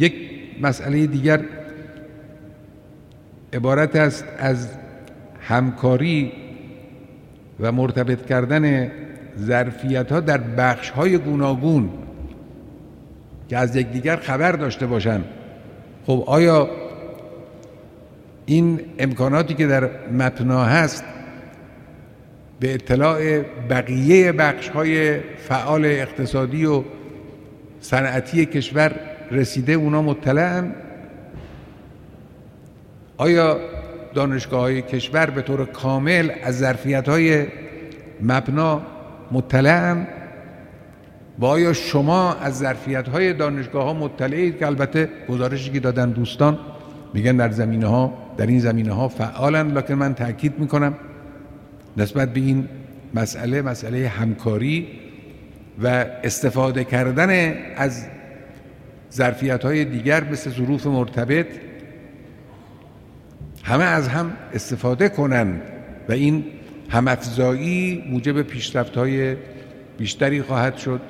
یک مسئله دیگر عبارت است از همکاری و مرتبط کردن ظرفیت ها در بخش های گوناگون که از یکدیگر خبر داشته باشند. خب آیا این امکاناتی که در متنا هست به اطلاع بقیه بخش های فعال اقتصادی و صنعتی کشور رسیده اونا مطلعن. آیا دانشگاه های کشور به طور کامل از ظرفیت های مبنا مطلعن؟ و آیا شما از ظرفیت های دانشگاه ها مطلعید که البته گزارشی که دادن دوستان میگن در زمینه ها در این زمینه ها فعالن لکن من تاکید می‌کنم نسبت به این مسئله مسئله همکاری و استفاده کردن از ظرفیت های دیگر مثل ظروف مرتبط همه از هم استفاده کنند و این همافزایی موجب پیشرفت های بیشتری خواهد شد.